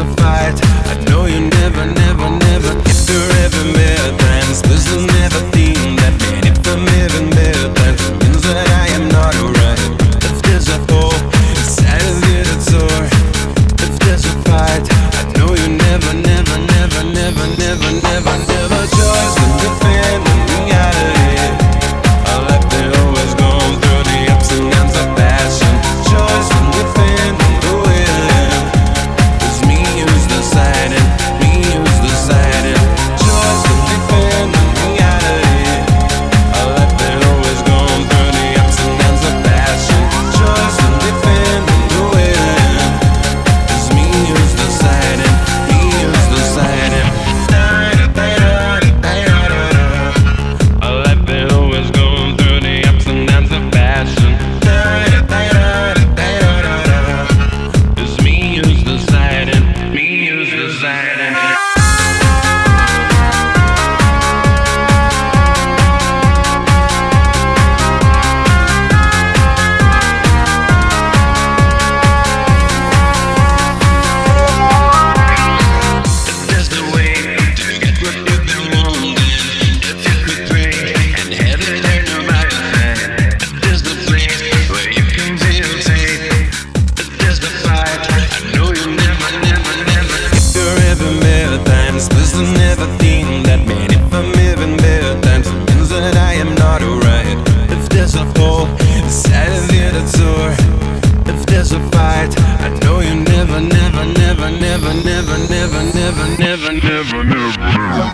a fight. I know you never, never. there's a. If there's a fight, I know you never, never, never, never, never, never, never, never, never, never, never.